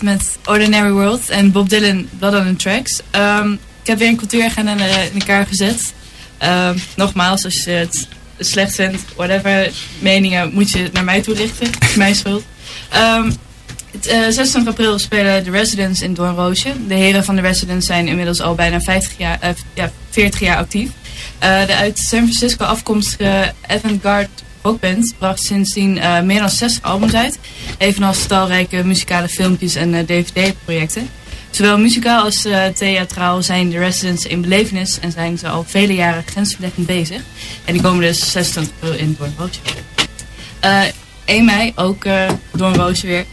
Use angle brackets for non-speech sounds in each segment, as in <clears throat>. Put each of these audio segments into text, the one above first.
Met Ordinary World en Bob Dylan Blood on the Tracks. Ehm, ik heb weer een cultuuragenda in, in elkaar gezet. Ehm, nogmaals, als je het slecht vindt, whatever, meningen, moet je naar mij toe richten. <laughs> Mijn schuld. Um, het, 26 april spelen de Residents in Doornroosje. De heren van de Residents zijn inmiddels al bijna 50 jaar, uh, ja, 40 jaar actief. De uit San Francisco afkomstige avant-garde rockband bracht sindsdien uh, meer dan 60 albums uit. Evenals talrijke muzikale filmpjes en dvd-projecten. Zowel muzikaal als theatraal zijn de Residents in belevenis en zijn ze al vele jaren grensverleggend bezig. En die komen dus 26 april in Doornroosje. 1 mei ook Doornroosje weer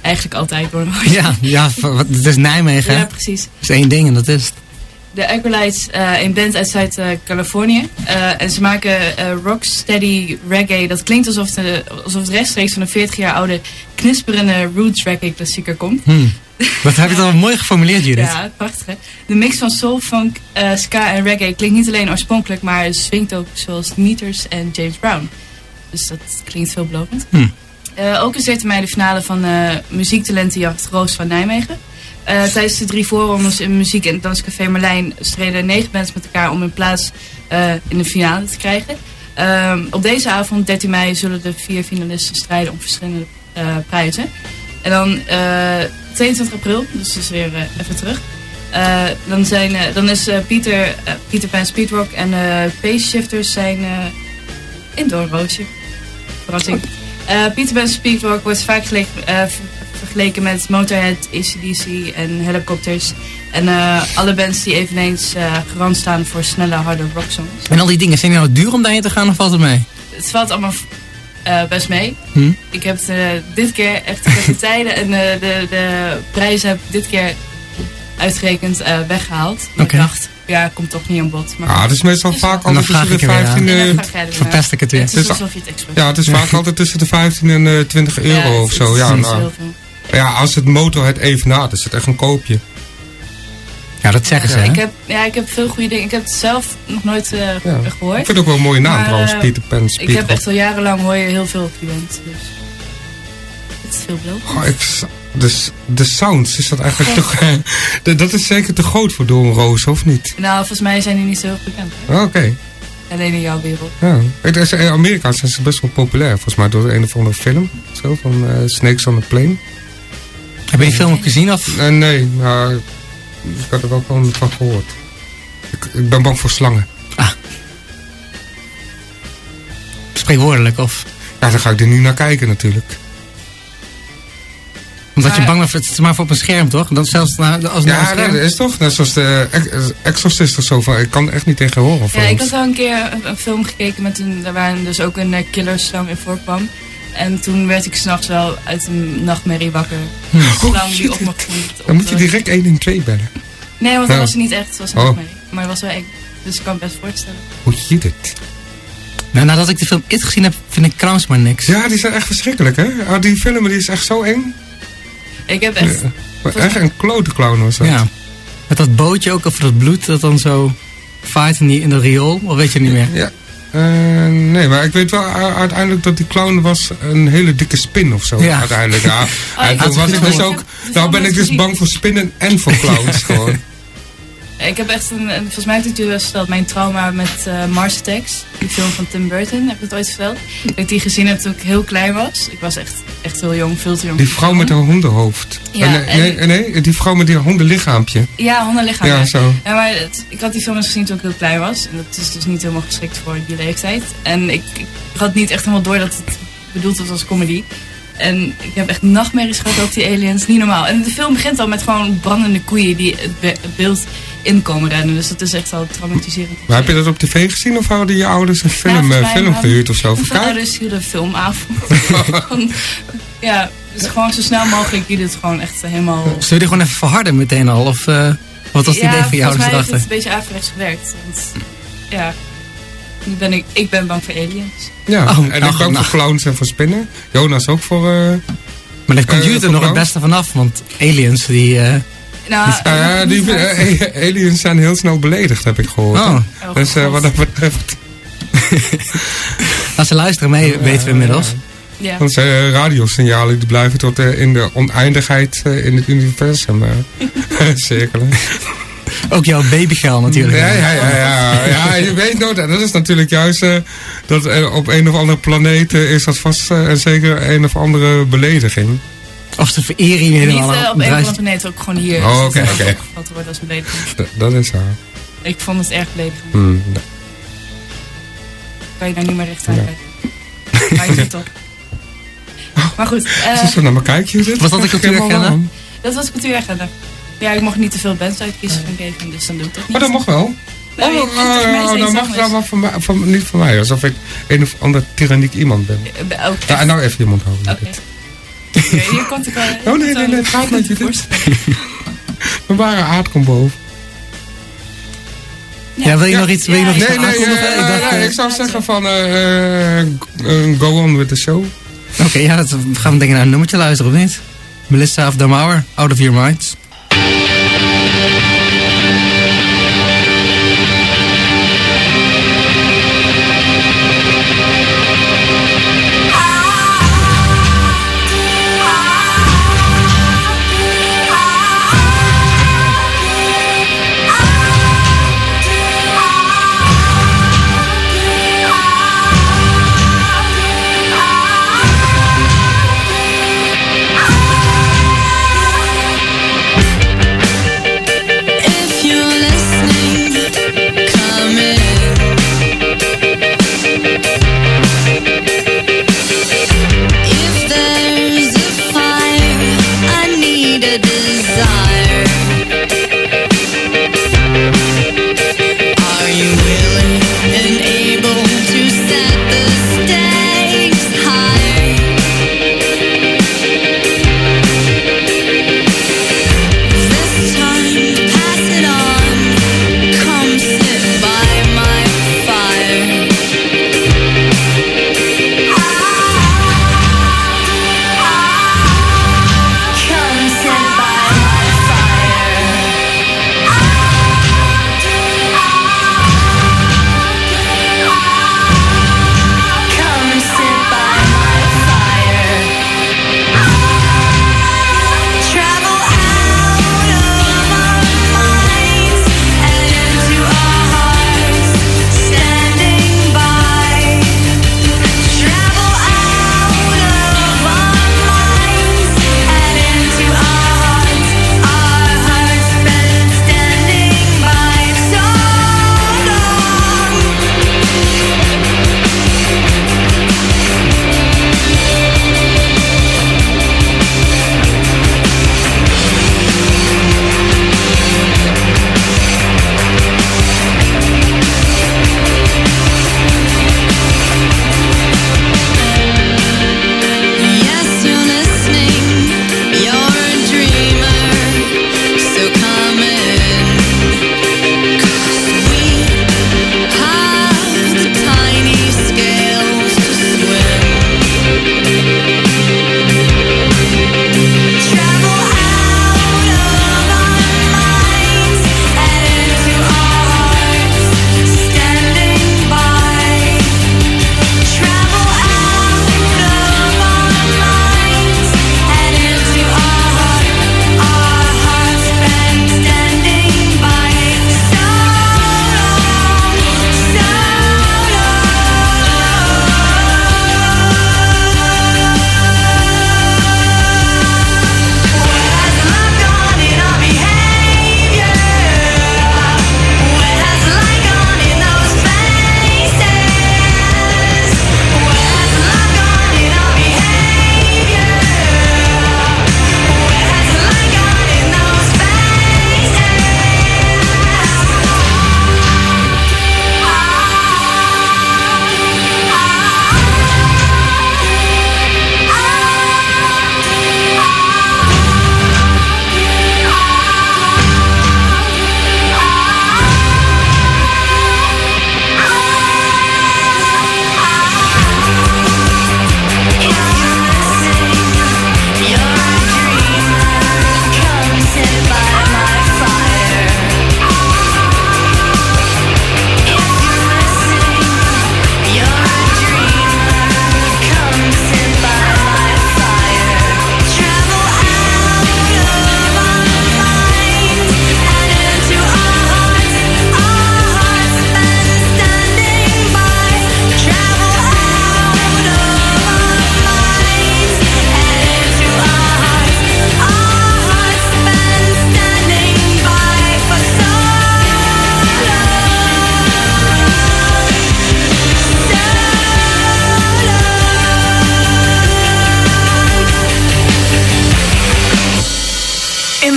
eigenlijk altijd door Ja, ja het is Nijmegen. Ja, precies. Dat is één ding en dat is het. De Acolytes, uh, een band uit Zuid-Californië. Uh, en ze maken uh, rocksteady reggae. Dat klinkt alsof, de, alsof het rechtstreeks van een 40 jaar oude knisperende roots reggae klassieker komt. Hmm. Wat heb je dan mooi geformuleerd, <laughs> Judith. Ja, prachtig hè. De mix van soul, funk, ska en reggae klinkt niet alleen oorspronkelijk, maar swingt ook zoals Meters en James Brown. Dus dat klinkt veelbelovend. Hmm. Ook is dit mij de finale van Muziektalentenjacht Roos van Nijmegen. Uh, tijdens de drie voorrondes in Muziek en Danscafé Merlijn streden negen bands met elkaar om hun plaats in de finale te krijgen. Ehm, op deze avond, 13 mei, zullen de vier finalisten strijden om verschillende prijzen. En dan 22 april, dus dus weer even terug. dan, zijn, dan is Pieter, Pieter Pan Speedrock en Pace Shifters zijn in Doornroosje. Verrassing. Uh, Peter Pan Speedwalk wordt vaak uh, vergeleken met Motorhead, ACDC en Helicopters. En uh, alle bands die eveneens garant staan voor snelle, harde rocksongs. En al die dingen, zijn die nou duur om daarheen te gaan of valt het mee? Het valt allemaal best mee. Hm? Ik heb dit keer echt de tijden en de, de prijzen heb dit keer uitgerekend weggehaald. Maar okay. ik dacht, ja, komt toch niet aan bod. Maar ah, het is meestal dus vaak altijd tussen de 15 en... Verpest ik het weer. Het is alsof je het expert Ja, het is vaak altijd tussen de 15 en uh, 20 euro ja, of zo. Ja, nou, ja, ja, als het motor het evenaart, is het echt een koopje. Ja, dat zeggen ze, ik heb, ja, ik heb veel goede dingen. Ik heb het zelf nog nooit uh, ja. gehoord. Ik vind het ook wel een mooie naam maar, trouwens, Peter Pan Ik heb echt al jarenlang hoor je heel veel op die band. Dus het is veel. Oh, ik, de, de sounds, is dat eigenlijk toch... <laughs> dat is zeker te groot voor Doornroos, of niet? Nou, volgens mij zijn die niet zo bekend. Oké. Okay. Alleen in jouw wereld. Ja. In Amerika zijn ze best wel populair, volgens mij door een of andere film. Zo, van uh, Snakes on the Plane. Heb je die film ook gezien? Of? Uh, nee, maar ik had er wel gewoon van gehoord. Ik, ik ben bang voor slangen. Ah. Spreekwoordelijk, of? Ja, dan ga ik er nu naar kijken natuurlijk omdat je bang bent, het is maar voor op een scherm toch? Dat zelfs als ja, nee, dat is toch? Net zoals de Exorcist of zo. Van, ik kan echt niet tegen horrorfilms. Ja, ik had wel een keer een, een film gekeken met een, daar waren dus ook een uh, killerslang in voorkwam. En toen werd ik s'nachts wel uit een nachtmerrie wakker. Een oh, die op me <laughs> vond. Dan moet je direct 112 bellen. Nee, want dat was niet echt. Het was een oh. nachtmerrie. Maar het was wel eng. Dus ik kan het best voorstellen. Hoe je dit? Nou, nadat ik de film It gezien heb, vind ik Krauns maar niks. Ja, die zijn echt verschrikkelijk, hè? Oh, die film die is echt zo eng. Ik heb echt... Ja, echt een klote clown was dat. Ja. Met dat bootje ook, of dat bloed dat dan zo vaart in, die, in de riool, of weet je niet meer? Ja. Uh, nee, maar ik weet wel uiteindelijk dat die clown was een hele dikke spin of zo. Ja. Uiteindelijk, ja. <laughs> oh, en toen was ik dus ook... Nou ben ik dus bang voor spinnen en voor clowns <laughs> gewoon. Ik heb echt een, een volgens mij heb ik het wel verteld, mijn trauma met uh, Mars Attacks, die film van Tim Burton, heb ik het ooit verteld. Dat ik die gezien heb toen ik heel klein was. Ik was echt, echt heel jong, veel te jong. Die vrouw met haar hondenhoofd. Ja, nee, nee, nee, die vrouw met die hondenlichaampje. Ja, hondenlichaampje. Ja, zo. Ja, maar het, ik had die film eens gezien toen ik heel klein was. En dat is dus niet helemaal geschikt voor die leeftijd. En ik, ik had niet echt helemaal door dat het bedoeld was als comedy. En ik heb echt nachtmerries gehad over die aliens. Niet normaal. En de film begint al met gewoon brandende koeien die het beeld in komen rennen. Dus dat is echt al traumatiserend. Maar heb je dat op tv gezien of hadden je ouders een film, ja, uh, film gehuurd of zo? Mijn ouders hielden een filmavond. <laughs> ja, dus gewoon zo snel mogelijk jullie het gewoon echt helemaal... Zullen je die gewoon even verharden meteen al? Of uh, wat was het ja, idee van jou erachter? Ja, heeft het een beetje averechts gewerkt. Want, ja, nu ben ik, ik ben bang voor aliens. Ja, oh, en ik ben bang voor clowns en voor spinnen. Jonas ook voor... Uh, maar daar komt jullie er nog het beste vanaf, want aliens die... Nou, uh, die, uh, aliens zijn heel snel beledigd, heb ik gehoord. Oh. Oh, dus uh, wat dat betreft... Als ze luisteren mee, weten we inmiddels. Ja. Want uh, radiosignalen die blijven tot uh, in de oneindigheid uh, in het universum <laughs> cirkelen. Ook jouw babygaal natuurlijk. Ja, ja, ja, ja. ja je weet nooit, dat is natuurlijk juist dat op een of andere planeet is dat vast en zeker een of andere belediging. Of de verering helemaal. Niet op een of andere planeet, ook gewoon hier. Oh, oké, oké. Okay. Wat wordt als belediging. Dat is zo. Ik vond het erg beledigend. Hmm, kan je daar niet meer recht aan kijken. Maar je zit op. <laughs> Maar goed. Uh, Als je naar me kijkt, Judith. Was dat de cultuuragenda? Dat was de cultuuragenda. Ja, ik mocht niet te veel bands uitkiezen van Kevin, dus dan doe ik dat niet. Maar dat mag wel. Nou, oh, oh, oh, dan mag dat wel van, mij, van, niet van mij. Alsof ik een of ander tyranniek iemand ben. Uh, ja, en nou even je mond houden. Oké. Okay. Hier <laughs> komt ik wel... Oh nee, nee, nee, het gaat met Judith. We waren aard komt boven. Ja, wil je nog iets, wil je nog iets nee, nee, ik, dacht, ik zou zeggen van uh, go on with the show. Oké, okay, ja, dat gaan we denk ik naar een nummertje luisteren, of niet? Melissa of Damauer, Out of Your Minds.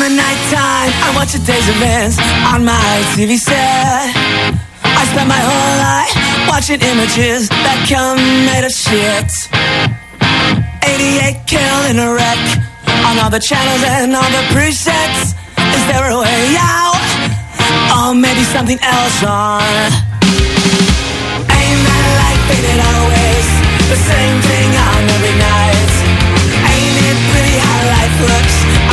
The nighttime, I watch the day's events on my TV set. I spend my whole life watching images that come made of shit. 88 kill in a wreck on all the channels and all the presets. Is there a way out? Or maybe something else on? Ain't that like it always? The same thing on every night. Ain't it pretty how life looks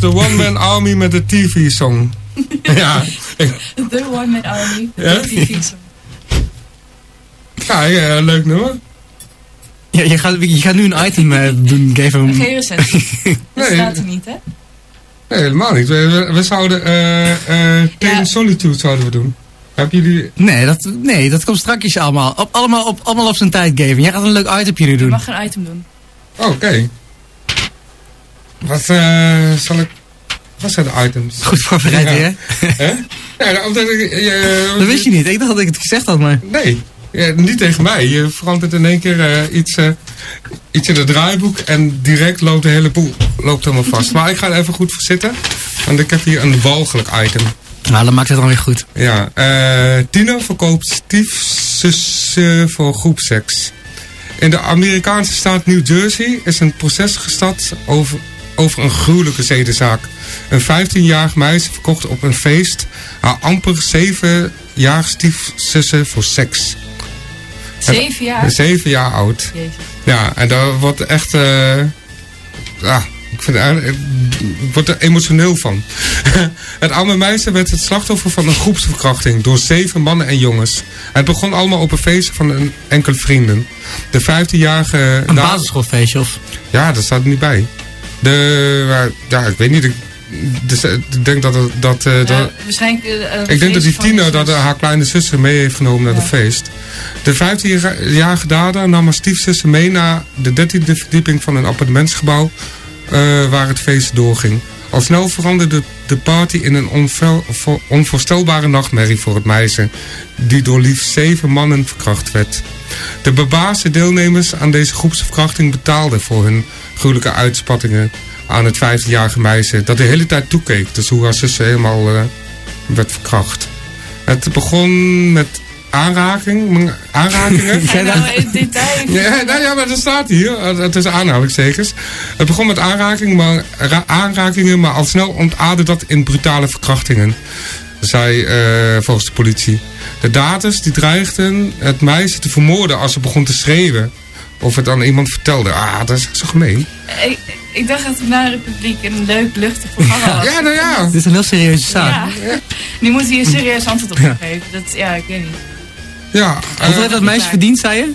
was de One Man Army met de TV-song. <laughs> ja, ik- The One Man Army. Ja? De TV-song. ja, ja, leuk nummer. Ja, je, gaat, je gaat nu een item eh, doen, geven. Geen recensie. <laughs> Dat staat er niet, hè? Nee, helemaal niet. We, we, we zouden eh eh Ja. and Solitude zouden we doen. Hebben jullie... Nee, dat, nee, dat komt straks allemaal. Op, allemaal, op, allemaal op zijn tijd geven. Jij gaat een leuk itempje nu Je doen. mag een item doen. Oh, Oké. Wat eh, zal ik... Wat zijn de items? Goed voorbereid, Ja. hè? Hè? Ja, nou, omdat ik... Dat wist je niet. Ik dacht dat ik het gezegd had, maar... Nee, ja, niet tegen mij. Je verandert in één keer eh, iets, eh, iets in het draaiboek en direct loopt de hele boel loopt helemaal vast. Maar ik ga er even goed voor zitten. Want ik heb hier een walgelijk item. Nou, dan maakt het dan weer goed. Ja, eh Tino verkoopt stiefzussen voor groepseks. In de Amerikaanse staat New Jersey is een proces gestart over, over een gruwelijke zedenzaak. Een 15-jarig meisje verkocht op een feest haar amper 7 jaar stiefzussen voor seks. Zeven jaar? Zeven jaar oud. Jezus. Ja, en daar wordt echt... eh ja, ik vind het eigenlijk- ik word er emotioneel van. <laughs> het arme meisje werd het slachtoffer van een groepsverkrachting door zeven mannen en jongens. Het begon allemaal op een feest van een enkele vrienden. De 15-jarige... Een basisschoolfeestje of... Ja, dat staat er niet bij. De... maar, Ja, ik weet niet. Ik, dus, eh, ik denk dat... het- dat, eh, dat waarschijnlijk... eh, ik denk dat die Tina dat haar kleine zuster mee heeft genomen naar Ja. de feest. De 15-jarige dader nam haar stiefzuster mee naar de 13e verdieping van een appartementsgebouw waar het feest doorging. Al snel veranderde de party in een onvel- onvoorstelbare nachtmerrie voor het meisje, die door liefst zeven mannen verkracht werd. De bebaasde deelnemers aan deze groepsverkrachting betaalden voor hun gruwelijke uitspattingen aan het 15-jarige meisje dat de hele tijd toekeek. Dus hoe haar zuster helemaal eh, werd verkracht. Het begon met aanraking, aanrakingen. <laughs> Je nou in detail... Ja, nou ja, maar dat staat hier. Het- Het is aanhalingstekens. Het begon met aanraking, maar, ra- aanrakingen, maar al snel ontaarde dat in brutale verkrachtingen. Zei eh, volgens de politie. De daders die dreigden het meisje te vermoorden als ze begon te schreeuwen. Of het aan iemand vertelde. Ah, dat is echt zo gemeen. Ik, ik dacht dat het na Republiek een leuk, luchtig programma was. Ja, nou ja. Dit is een heel serieuze zaak. Ja. <laughs> Nu moet hij een serieus antwoord op geven. Dat, ja, ik weet niet. Ja, Hoeveel eh, heeft dat meisje verdiend, zei je?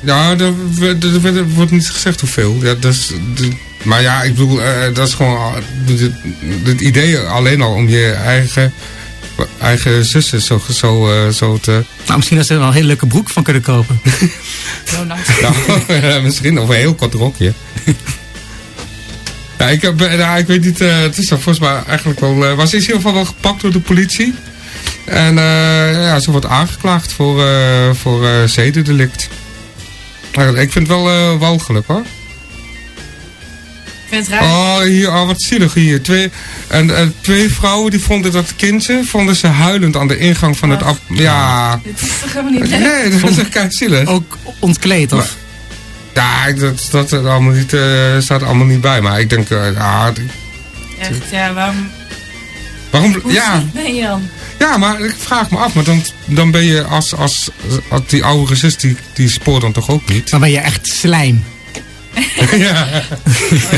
ja er wordt niet gezegd hoeveel. Ja, dat is, maar ja, ik bedoel, eh, dat is gewoon het, het idee alleen al om je eigen, eigen zussen zo, zo, eh, zo te... Nou, misschien dat ze er wel een hele leuke broek van kunnen kopen. Zo <laughs> nice. Nou, <laughs> misschien, of een heel kort rokje. <laughs> Ja, ik, heb, eh, nou, ik weet niet, eh, het is dan volgens mij eigenlijk wel, eh, was in ieder geval wel gepakt door de politie. En eh, ja, ze wordt aangeklaagd voor, eh voor eh zedendelict. Maar ik vind het wel eh walgelijk hoor. Ik vind het raar. Oh, hier, oh, wat zielig hier. Twee, en, en twee vrouwen die vonden dat kindje, vonden ze huilend aan de ingang van het... Ja, Dit is toch helemaal niet leuk? nee, dat is echt kei zielig. Ook ontkleed, of? Ja, dat, dat allemaal niet, eh, staat er allemaal niet bij. Maar ik denk, eh, d- Echt, ja, waarom... waarom... Hoe Ja, ziek ben je dan? ja, maar ik vraag me af. Maar dan, dan ben je als, als, als die oude zus, die, die spoort dan toch ook niet? Dan ben je echt slijm. Ja.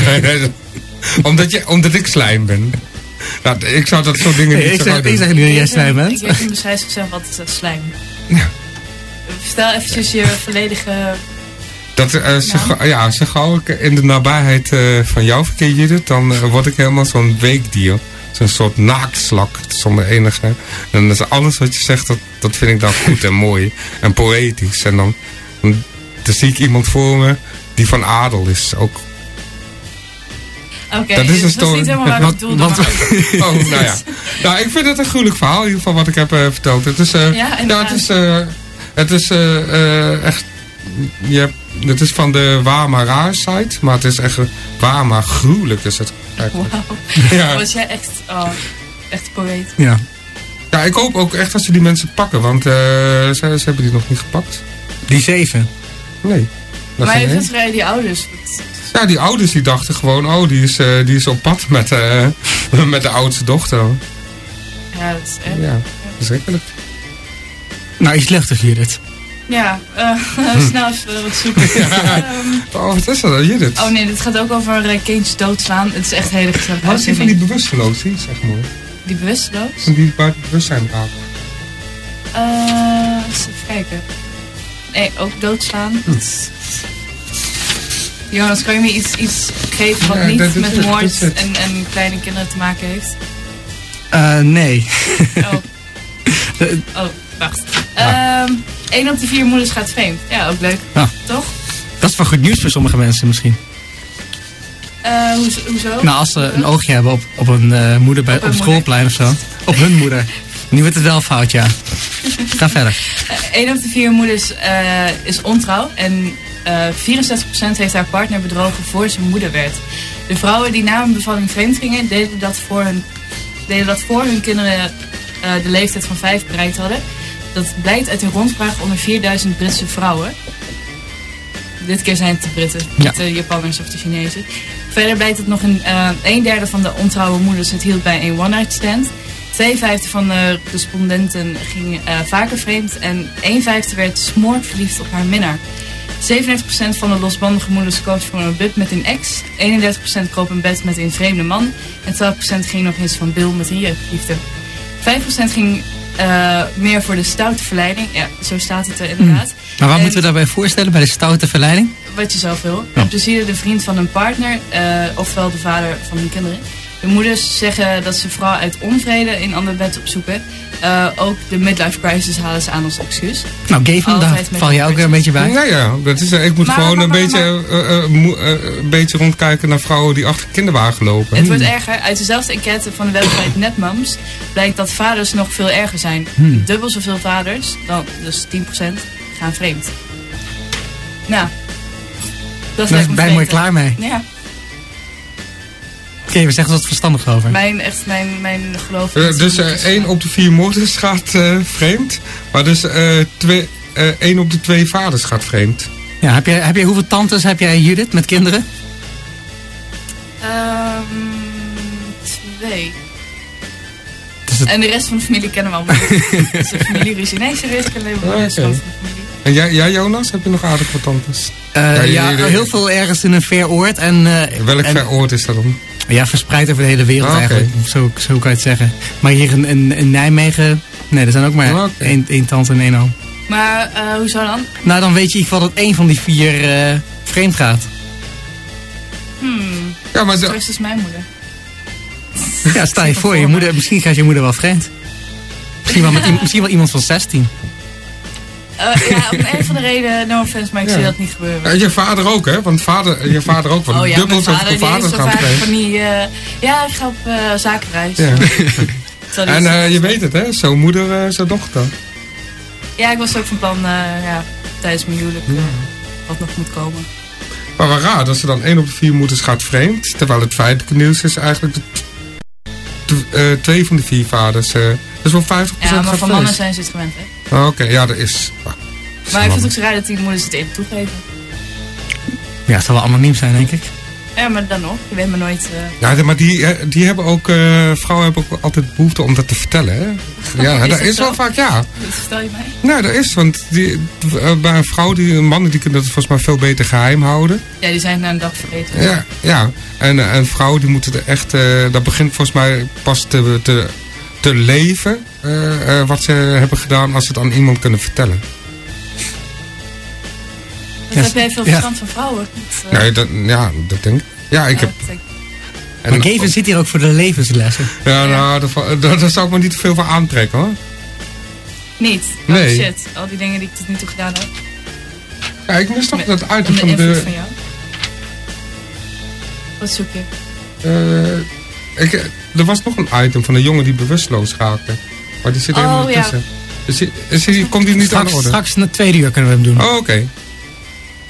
<laughs> omdat, je, omdat ik slijm ben. Nou, ik zou dat soort dingen Nee, niet zo doen. ik zeg nu dat jij slijm weet- bent. Ik weet niet zichzelf wat is dat slijm. Ja. Vertel eventjes je volledige... Dat, eh, ja, zo gauw ik in de nabijheid eh, van jou verkeer, Judith, dan eh, word ik helemaal zo'n weekdier. Zo'n soort naaktslak zonder enige. En dan is alles wat je zegt, dat, dat vind ik dan goed en mooi en poëtisch. En dan, dan, dan zie ik iemand voor me die van adel is. Ook. Oké, Dat is een dat is niet helemaal waar ik Want- het bedoelde. <laughs> Oh, nou ja. Nou, ik vind het een gruwelijk verhaal, in ieder geval wat ik heb eh, verteld. Het is, eh, Ja, ja, inderdaad. het is, eh, het is eh, eh, echt. Je hebt, het is van de Wama Raar site, maar het is echt Wama gruwelijk is het. eigenlijk. Wauw. Ja. <laughs> Was jij echt... Oh, echt poëet. Ja. ja, ik hoop ook echt dat ze die mensen pakken, want eh, ze, ze hebben die nog niet gepakt. Die zeven. Nee. Dat maar geen het één. is rij die ouders. Ja, die ouders die dachten gewoon, oh, die is, eh, die is op pad met, eh, <laughs> met de oudste dochter. Ja, dat is echt... Ja, verschrikkelijk. Nou, iets luchtig, Judith. Ja, eh, <laughs> snel even wat zoeken. <laughs> Ehm, Oh, wat is dat dan, Judith? oh nee, dit gaat ook over uh, kindjes doodslaan. Het is echt hele gezellige Wat is die van die bewusteloos? Die is echt mooi. Die bewusteloos? Van die buiten bewustzijn raken. Eh, eens even kijken. Nee, ook doodslaan. Hm. Jonas, kan je me iets, iets geven wat Ja, niet met het, moord en, en kleine kinderen te maken heeft? Eh, nee. Oh, <laughs> oh wacht. Ehm 1 op de vier moeders gaat vreemd. Ja, ook leuk. Ja. Toch? Dat is wel goed nieuws voor sommige mensen misschien. Eh, hoezo? hoezo? Nou, als ze een oogje hebben op, op een eh, moeder bij, Op schoolplein of zo. Op hun moeder. Nu wordt het wel fout, ja. <laughs> Ga verder. 1 op de vier moeders is ontrouw en eh 64% heeft haar partner bedrogen voor ze moeder werd. De vrouwen die na een bevalling vreemd gingen, deden dat voor hun, deden dat voor hun kinderen eh, de leeftijd van 5 bereikt hadden. Dat blijkt uit een rondvraag onder 4000 Britse vrouwen. Dit keer zijn het de Britten, niet de Japanners of de Chinezen. Verder blijkt dat nog een, eh, een derde van de ontrouwe moeders het hield bij een one-night stand. Twee vijfde van de respondenten ging vaker vreemd en een vijfde werd smoorverliefd op haar minnaar. 37% van de losbandige moeders koos voor een bub met een ex. 31% kroop in bed met een vreemde man. En 12% ging nog eens van Bill met een jeugdliefde. 5% ging eh, meer voor de stoute verleiding. Ja, zo staat het er inderdaad. Maar wat En- moeten we daarbij voorstellen bij de stoute verleiding? Wat je zelf wil. Ja. Een plezier de vriend van een partner, eh, ofwel de vader van hun kinderen. De moeders zeggen dat ze vooral uit onvrede een ander bed opzoeken. Eh, ook de midlife crisis halen ze aan als excuus. Nou, Gavin, daar met val je ook weer een beetje bij. Nou ja, dat is, eh, ik moet Maar- gewoon maar- een, maar- beetje, eh, een beetje rondkijken naar vrouwen die achter de kinderwagen lopen. Het wordt erger. Uit dezelfde enquête van de website <clears throat> Netmoms blijkt dat vaders nog veel erger zijn. Hmm. Dubbel zoveel vaders, dan, dus 10%, gaan vreemd. Nou, dat is Daar ben weten. klaar mee. Ja, Oké, we zeggen wat verstandig over. mijn, echt, mijn, mijn geloof. Eh, is- dus eh, één op de vier moeders gaat eh, vreemd. Maar dus eh, twee, eh, één op de twee vaders gaat vreemd. Ja, heb, jij, heb jij, hoeveel tantes heb jij, Judith, met kinderen? Ehm, twee. Het- En de rest van de familie kennen we allemaal <laughs> dus de. Nee, serieus, ik ken alleen maar de rest van de familie. En jij, jij Jonas, heb je nog aardig wat tantes? Eh, Ja, ja, heel veel ergens in een ver oord. En, eh, Welk en- ver oord is dat dan? Ja, verspreid over de hele wereld Ah, eigenlijk. Zo, zo kan je het zeggen. Maar hier in, in, in Nijmegen... Nee, er zijn ook maar Ah, één, één tante en één oom. Maar eh, hoezo dan? Nou, dan weet je in ieder geval dat één van die vier eh, vreemd gaat. Hmm, Ja, maar zo, is mijn moeder. Ja, sta je voor. Je moeder, misschien gaat je moeder wel vreemd. Misschien wel, met, misschien wel iemand van 16. Eh, ja, om een van de reden, no offense, maar ik Ja. zie dat niet gebeuren. Ja, je vader ook, hè? Want vader, je vader ook. Want oh ja, dubbel vader zoveel is vaders gaan vaak van die... eh, ja, ik ga op eh, zakenreis. Ja. <laughs> En je weet het, hè? Zo moeder, zo dochter. Ja, ik was ook van plan, ja, tijdens mijn huwelijk, wat nog moet komen. Maar wel raar dat ze dan één op de vier moeders gaat vreemd. Terwijl het feitelijke nieuws is eigenlijk eh, twee van de vier vaders. dus wel 50% Ja, maar van mannen zijn ze het gewend, hè. Oh, Oké, ja, dat is. ah, Maar ik vind het ook zo raar dat die moeders het even toegeven. Ja, het zal wel anoniem zijn, denk ik. Ja, maar dan nog. Je weet maar nooit... eh, Ja, maar die, eh, die hebben ook. eh, vrouwen hebben ook altijd behoefte om dat te vertellen, hè? <laughs> Ja, Is dat dat is zo? wel vaak, ja. dat vertel je mij. Nee, dat is, want die, bij een vrouw, die, mannen die kunnen dat volgens mij veel beter geheim houden. Ja, die zijn na een dag vergeten. Ja, ja. En een vrouw die moet het echt, eh, dat begint volgens mij pas te, te, te leven wat ze hebben gedaan als ze het aan iemand kunnen vertellen. Dat heb jij veel ja. verstand van vrouwen. Dat, eh, Nee, dat, ja, dat denk ik. Ja, ik ja, heb... en- Maar Gavin zit hier ook voor de levenslessen. Ja, nou, daar, daar, daar zou ik me niet te veel van aantrekken hoor. Niet. Oh Nee. shit. Al die dingen die ik tot nu toe gedaan heb. Ja, ik mis toch dat item Onder van de... van jou. Wat zoek je? eh, ik, er was nog een item van een jongen die bewusteloos raakte. Maar die zit Oh, helemaal ja. tussen. Is die, is die, komt die niet aan de Straks, orde? straks na tweede uur kunnen we hem doen. Oh, oké.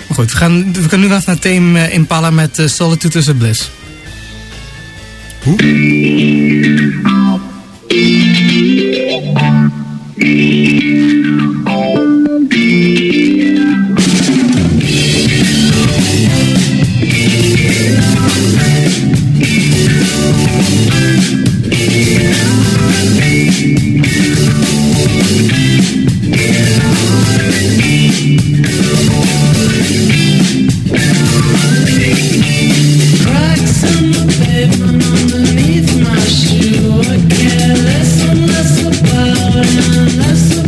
Maar goed, we gaan, we gaan nu nog naar Tame eh, Impala met eh, Solitude is a Bliss. Cracks unless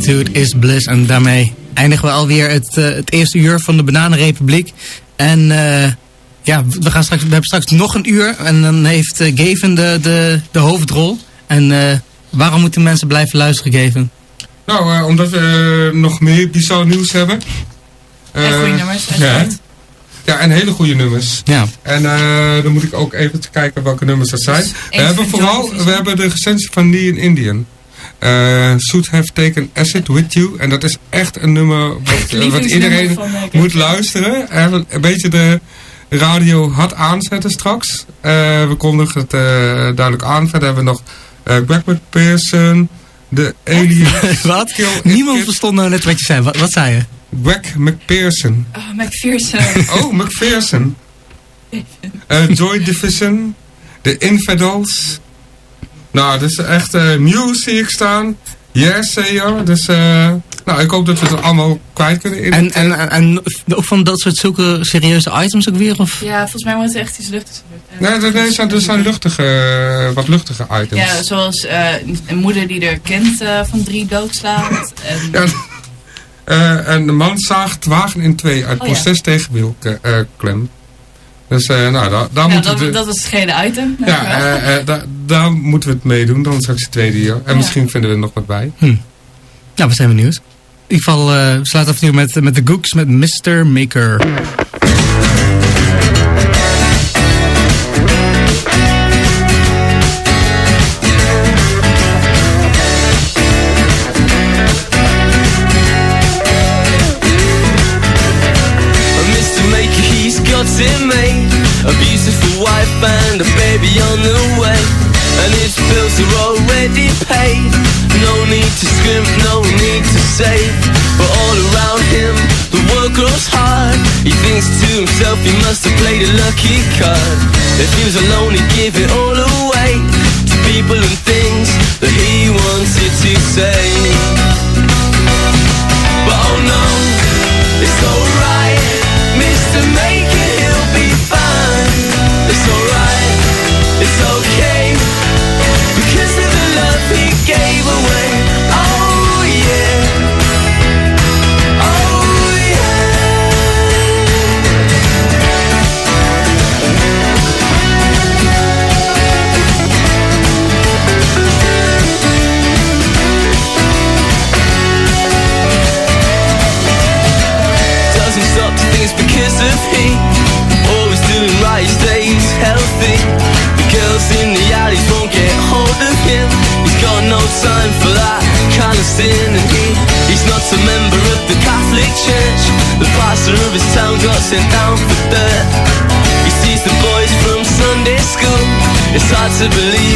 Solitude is bliss. En daarmee eindigen we alweer het, eh, het eerste uur van de Bananenrepubliek. En eh, ja, we, gaan straks, we hebben straks nog een uur. En dan heeft eh, Gavin de, de, de hoofdrol. En eh, waarom moeten mensen blijven luisteren, Gavin? Nou, eh, omdat we nog meer bizar nieuws hebben. En Eh, goede nummers, Ja, ja, en hele goede nummers. Ja, En eh, dan moet ik ook even kijken welke nummers dat zijn. Dus We hebben vooral we hebben de recensie van Neon Indian. Eh Should Have Taken Acid With You. En dat is echt een nummer wat, eh, wat iedereen eh, moet luisteren. En een beetje de radio hard aanzetten straks. Eh, we kondigen het eh, duidelijk aan. Verder hebben we nog eh Greg McPherson, de Alien <laughs> wat? Kill It Niemand Kid. verstond nou net wat je zei. Wat, wat zei je? Greg McPherson. Oh, McPherson. <laughs> Oh, McPherson. Eh, Joy Division. De Infidels. Nou, dus echt eh Muse zie ik staan. Yes, Sayer. Dus eh, nou, ik hoop dat we het allemaal kwijt kunnen. In En, en, en, en ook van dat soort zulke serieuze items ook weer? Of? ja, volgens mij wordt het echt iets luchtigs. nee, nee, nee, er zijn, zijn luchtige, eh, wat luchtige items. Ja, zoals eh, een moeder die er kind eh, van drie doodslaat. En, Ja, eh, en de man zaagt wagen in twee uit Oh, ja. proces tegen wielklem. Dus eh, nou, daar, daar ja, moeten dat, we... dat is het gehele item. ja, eh, eh, daar, daar moeten we het meedoen. Dan straks het tweede jaar. En Ja. misschien vinden we er nog wat bij. Nou, we zijn benieuwd. In ieder geval, eh, we sluiten af nu met, met de Gooks met Mr. Maker. It seems I'll only give it to believe